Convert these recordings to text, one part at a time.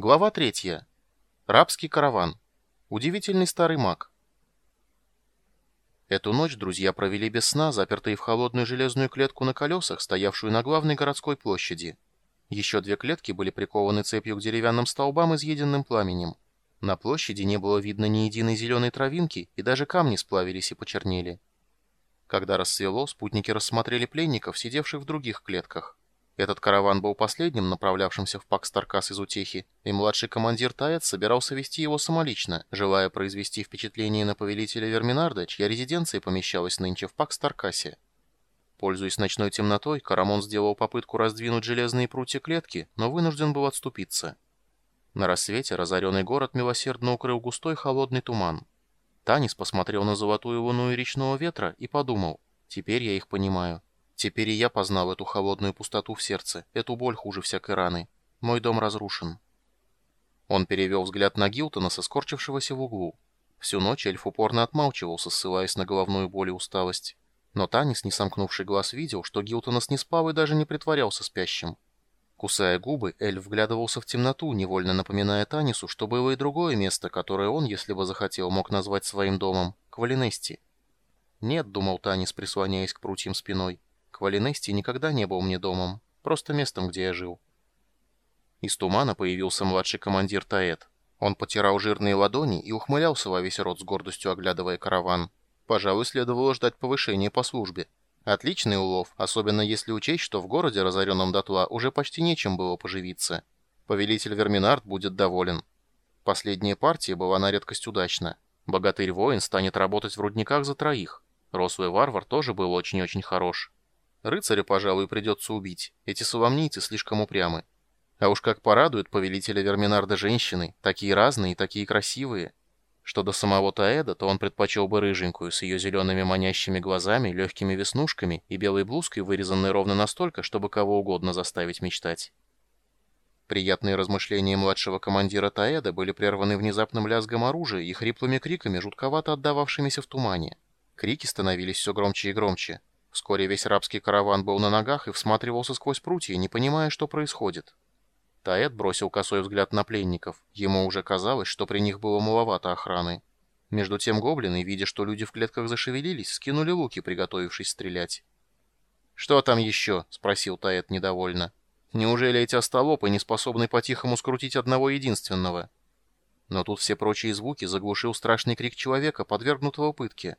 Глава третья. Рабский караван. Удивительный старый маг. Эту ночь друзья провели без сна, запертые в холодную железную клетку на колесах, стоявшую на главной городской площади. Еще две клетки были прикованы цепью к деревянным столбам, изъеденным пламенем. На площади не было видно ни единой зеленой травинки, и даже камни сплавились и почернели. Когда рассвело, спутники рассмотрели пленников, сидевших в других клетках. Этот караван был последним, направлявшимся в Пакстаркас из Утехи, и младший командир Таэт собирался вести его самолично, желая произвести впечатление на повелителя Верминарда, чья резиденция помещалась нынче в Пакстаркасе. Пользуясь ночной темнотой, Карамон сделал попытку раздвинуть железные прутья клетки, но вынужден был отступиться. На рассвете разоренный город милосердно укрыл густой холодный туман. Танис посмотрел на золотую луну и речного ветра и подумал, «Теперь я их понимаю». Теперь и я познал эту холодную пустоту в сердце, эту боль хуже всякой раны. Мой дом разрушен. Он перевел взгляд на Гилтона, соскорчившегося в углу. Всю ночь эльф упорно отмалчивался, ссылаясь на головную боль и усталость. Но Танис, не сомкнувший глаз, видел, что Гилтонас не спал и даже не притворялся спящим. Кусая губы, эльф вглядывался в темноту, невольно напоминая Танису, что было и другое место, которое он, если бы захотел, мог назвать своим домом — Квалинести. «Нет», — думал Танис, прислоняясь к прутьям спиной, — Квалинести никогда не был мне домом, просто местом, где я жил. Из тумана появился младший командир Таэт. Он потирал жирные ладони и ухмылялся во весь рот с гордостью, оглядывая караван. Пожалуй, следовало ждать повышения по службе. Отличный улов, особенно если учесть, что в городе, разоренном дотла, уже почти нечем было поживиться. Повелитель Верминард будет доволен. Последняя партия была на редкость удачна. Богатырь-воин станет работать в рудниках за троих. Рослый варвар тоже был очень-очень хорош. Рыцаря, пожалуй, придется убить. Эти соломнийцы слишком упрямы. А уж как порадуют повелителя Верминарда женщины, такие разные и такие красивые. Что до самого Таэда, то он предпочел бы рыженькую с ее зелеными манящими глазами, легкими веснушками и белой блузкой, вырезанной ровно настолько, чтобы кого угодно заставить мечтать. Приятные размышления младшего командира Таэда были прерваны внезапным лязгом оружия и хриплыми криками, жутковато отдававшимися в тумане. Крики становились все громче и громче. Вскоре весь рабский караван был на ногах и всматривался сквозь прутья, не понимая, что происходит. Таэт бросил косой взгляд на пленников. Ему уже казалось, что при них было маловато охраны. Между тем гоблины, видя, что люди в клетках зашевелились, скинули луки, приготовившись стрелять. «Что там еще?» — спросил Таэт недовольно. «Неужели эти остолопы не способны по-тихому скрутить одного единственного?» Но тут все прочие звуки заглушил страшный крик человека, подвергнутого пытке.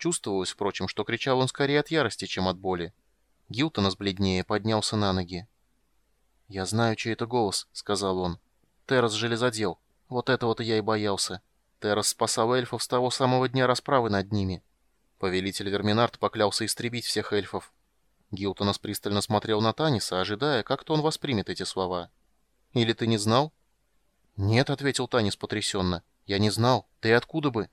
Чувствовалось, впрочем, что кричал он скорее от ярости, чем от боли. Гилтон, сбледнее, поднялся на ноги. «Я знаю, чей это голос», — сказал он. «Террас железодел. Вот этого-то я и боялся. Террас спасал эльфов с того самого дня расправы над ними. Повелитель Верминард поклялся истребить всех эльфов. Гилтонас пристально смотрел на Таниса, ожидая, как-то он воспримет эти слова. «Или ты не знал?» «Нет», — ответил Танис потрясенно. «Я не знал. Ты откуда бы?»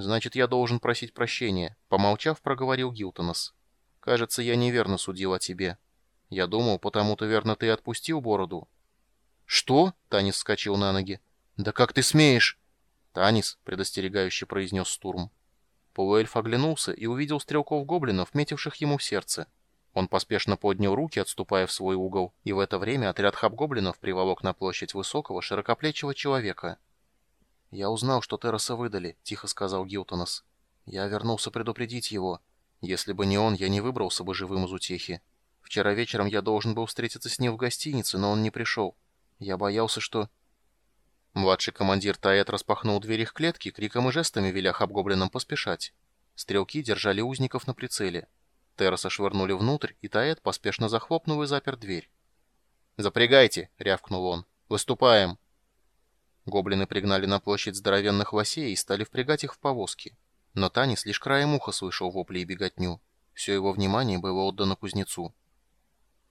«Значит, я должен просить прощения», — помолчав, проговорил Гилтонос. «Кажется, я неверно судил о тебе. Я думал, потому-то верно ты отпустил бороду». «Что?» — Танис вскочил на ноги. «Да как ты смеешь?» «Танис», — предостерегающе произнес Стурм. Полуэльф оглянулся и увидел стрелков-гоблинов, метивших ему в сердце. Он поспешно поднял руки, отступая в свой угол, и в это время отряд хабгоблинов приволок на площадь высокого, широкоплечего человека — «Я узнал, что Терраса выдали», — тихо сказал Гилтонос. «Я вернулся предупредить его. Если бы не он, я не выбрался бы живым из утехи. Вчера вечером я должен был встретиться с ним в гостинице, но он не пришел. Я боялся, что...» Младший командир Таэт распахнул дверь их клетки, криком и жестами веля хабгоблинам поспешать. Стрелки держали узников на прицеле. Терраса швырнули внутрь, и Таэт поспешно захлопнул и запер дверь. «Запрягайте!» — рявкнул он. «Выступаем!» Гоблины пригнали на площадь здоровенных лосей и стали впрягать их в повозки. Но Танис лишь краем уха слышал вопли и беготню. Все его внимание было отдано кузнецу.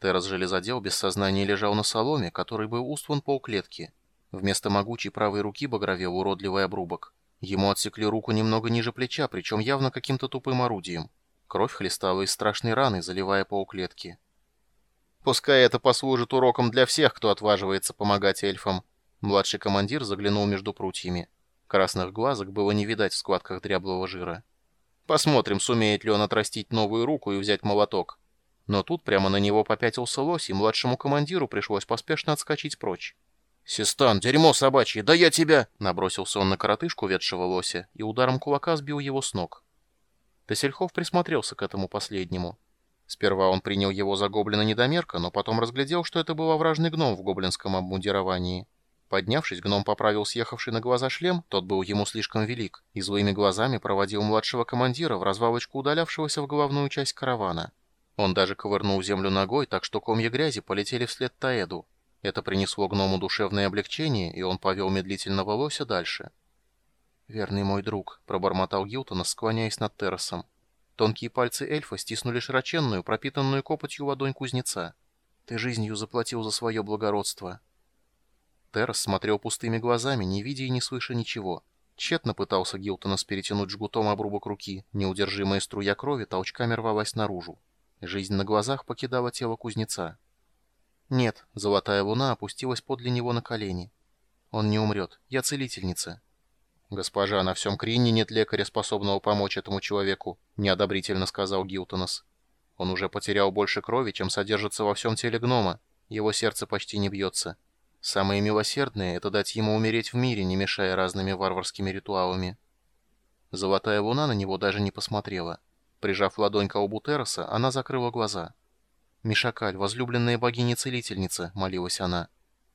Террас железодел без сознания лежал на соломе, который был устлан полклетки. Вместо могучей правой руки багровел уродливый обрубок. Ему отсекли руку немного ниже плеча, причем явно каким-то тупым орудием. Кровь хлестала из страшной раны, заливая полклетки. «Пускай это послужит уроком для всех, кто отваживается помогать эльфам», Младший командир заглянул между прутьями. Красных глазок было не видать в складках дряблого жира. Посмотрим, сумеет ли он отрастить новую руку и взять молоток. Но тут прямо на него попятился лось, и младшему командиру пришлось поспешно отскочить прочь. «Систан, дерьмо собачье, да я тебя!» Набросился он на коротышку, ведшего лося, и ударом кулака сбил его с ног. Тесельхов присмотрелся к этому последнему. Сперва он принял его за гоблина-недомерка, но потом разглядел, что это был овражный гном в гоблинском обмундировании. Поднявшись, гном поправил съехавший на глаза шлем, тот был ему слишком велик, и злыми глазами проводил младшего командира в развалочку удалявшегося в головную часть каравана. Он даже ковырнул землю ногой, так что комья грязи полетели вслед Таэду. Это принесло гному душевное облегчение, и он повел медлительного лося дальше. «Верный мой друг», — пробормотал Гилтона, склоняясь над террасом. Тонкие пальцы эльфа стиснули широченную, пропитанную копотью ладонь кузнеца. «Ты жизнью заплатил за свое благородство». Террас смотрел пустыми глазами, не видя и не слыша ничего. Тщетно пытался Гилтонас перетянуть жгутом обрубок руки, неудержимая струя крови толчками рвалась наружу. Жизнь на глазах покидала тело кузнеца. «Нет», — золотая луна опустилась подле него на колени. «Он не умрет. Я целительница». «Госпожа, на всем Кринне нет лекаря, способного помочь этому человеку», — неодобрительно сказал Гилтонос. «Он уже потерял больше крови, чем содержится во всем теле гнома. Его сердце почти не бьется. Самое милосердное — это дать ему умереть в мире, не мешая разными варварскими ритуалами». Золотая луна на него даже не посмотрела. Прижав ладонь к лбу Терраса, она закрыла глаза. «Мишакаль, возлюбленная богиня-целительница», — молилась она.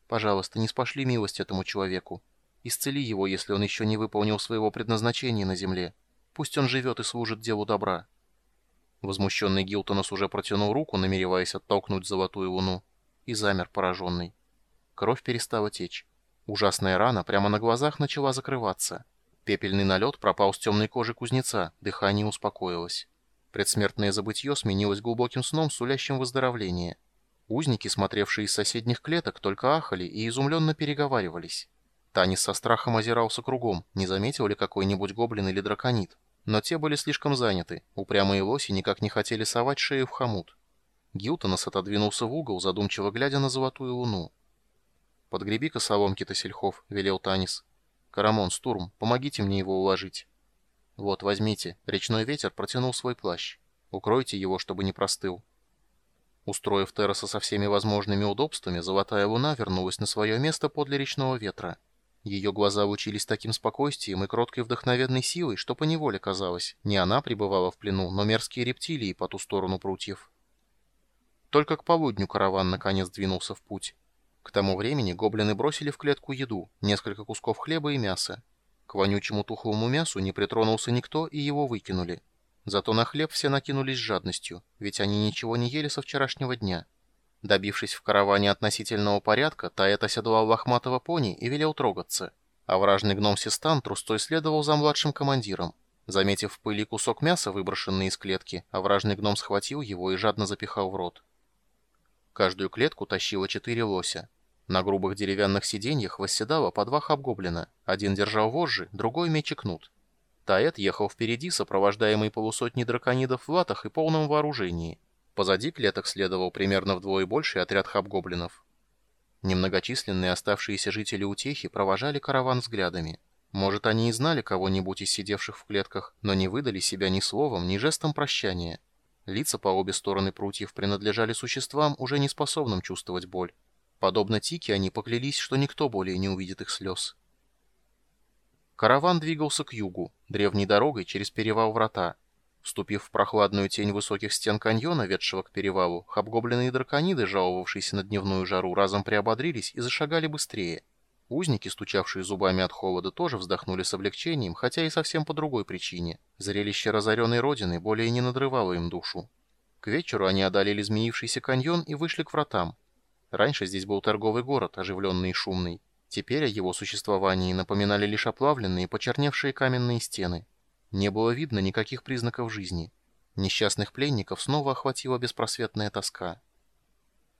«Пожалуйста, не спошли милость этому человеку. Исцели его, если он еще не выполнил своего предназначения на земле. Пусть он живет и служит делу добра». Возмущенный Гилтонос уже протянул руку, намереваясь оттолкнуть золотую луну, и замер пораженный. Кровь перестала течь. Ужасная рана прямо на глазах начала закрываться. Пепельный налет пропал с темной кожи кузнеца, дыхание успокоилось. Предсмертное забытье сменилось глубоким сном, сулящим выздоровление. Узники, смотревшие из соседних клеток, только ахали и изумленно переговаривались. Танис со страхом озирался кругом, не заметил ли какой-нибудь гоблин или драконит. Но те были слишком заняты, упрямые лоси никак не хотели совать шею в хомут. Гилтонос отодвинулся в угол, задумчиво глядя на золотую луну. «Подгреби-ка соломки-то, Сельхов», — велел Танис. «Карамон, Стурм, помогите мне его уложить». «Вот, возьмите». Речной ветер протянул свой плащ. «Укройте его, чтобы не простыл». Устроив терраса со всеми возможными удобствами, золотая луна вернулась на свое место подле речного ветра. Ее глаза лучились таким спокойствием и кроткой вдохновенной силой, что поневоле казалось, не она пребывала в плену, но мерзкие рептилии по ту сторону прутьев. Только к полудню караван наконец двинулся в путь. К тому времени гоблины бросили в клетку еду, несколько кусков хлеба и мяса. К вонючему тухлому мясу не притронулся никто, и его выкинули. Зато на хлеб все накинулись с жадностью, ведь они ничего не ели со вчерашнего дня. Добившись в караване относительного порядка, Таэт оседлал лохматого пони и велел трогаться. А вражный гном Систан трустой следовал за младшим командиром. Заметив в пыли кусок мяса, выброшенный из клетки, а вражный гном схватил его и жадно запихал в рот. Каждую клетку тащило четыре лося. На грубых деревянных сиденьях восседало по два хабгоблина. Один держал вожжи, другой меч и кнут. Таэт ехал впереди, сопровождаемый полусотней драконидов в латах и полном вооружении. Позади клеток следовал примерно вдвое больший отряд хабгоблинов. Немногочисленные оставшиеся жители Утехи провожали караван взглядами. Может, они и знали кого-нибудь из сидевших в клетках, но не выдали себя ни словом, ни жестом прощания. Лица по обе стороны прутьев принадлежали существам, уже не способным чувствовать боль. Подобно Тике, они поклялись, что никто более не увидит их слез. Караван двигался к югу, древней дорогой через перевал Врата. Вступив в прохладную тень высоких стен каньона, ведшего к перевалу, хабгоблины и дракониды, жаловавшиеся на дневную жару, разом приободрились и зашагали быстрее. Узники, стучавшие зубами от холода, тоже вздохнули с облегчением, хотя и совсем по другой причине. Зрелище разоренной родины более не надрывало им душу. К вечеру они одолели змеившийся каньон и вышли к вратам. Раньше здесь был торговый город, оживленный и шумный. Теперь о его существовании напоминали лишь оплавленные, почерневшие каменные стены. Не было видно никаких признаков жизни. Несчастных пленников снова охватила беспросветная тоска.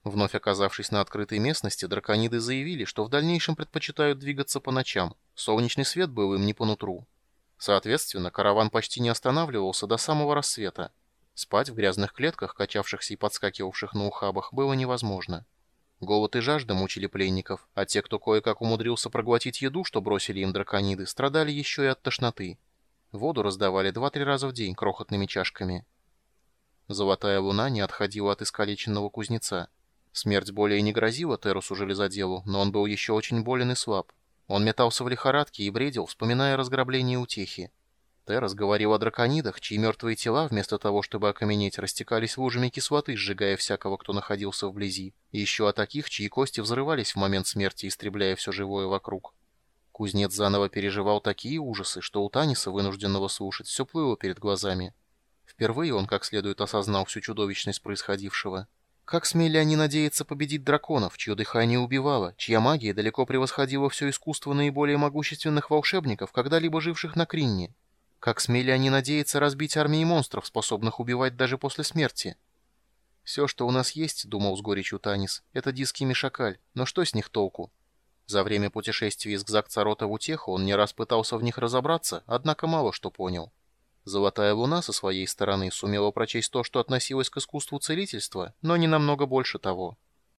Вновь оказавшись на открытой местности, дракониды заявили, что в дальнейшем предпочитают двигаться по ночам. Солнечный свет был им не по нутру. Соответственно, караван почти не останавливался до самого рассвета. Спать в грязных клетках, качавшихся и подскакивавших на ухабах, было невозможно. Голод и жажда мучили пленников, а те, кто кое-как умудрился проглотить еду, что бросили им дракониды, страдали еще и от тошноты. Воду раздавали два-три раза в день крохотными чашками. Золотая луна не отходила от искалеченного кузнеца. Смерть более не грозила Терусу Железоделу, но он был еще очень болен и слаб. Он метался в лихорадке и бредил, вспоминая разграбление утехи. Террас говорил о драконидах, чьи мертвые тела, вместо того, чтобы окаменеть, растекались лужами кислоты, сжигая всякого, кто находился вблизи. И еще о таких, чьи кости взрывались в момент смерти, истребляя все живое вокруг. Кузнец заново переживал такие ужасы, что у Таниса, вынужденного слушать, все плыло перед глазами. Впервые он как следует осознал всю чудовищность происходившего. Как смели они надеяться победить драконов, чье дыхание убивало, чья магия далеко превосходила все искусство наиболее могущественных волшебников, когда-либо живших на Кринне? Как смели они надеяться разбить армии монстров, способных убивать даже после смерти? «Все, что у нас есть, — думал с горечью Танис, — это диски Мишакаль, но что с них толку?» За время путешествия из Гзак-Царота в Утеху он не раз пытался в них разобраться, однако мало что понял. Золотая Луна со своей стороны сумела прочесть то, что относилось к искусству целительства, но не намного больше того.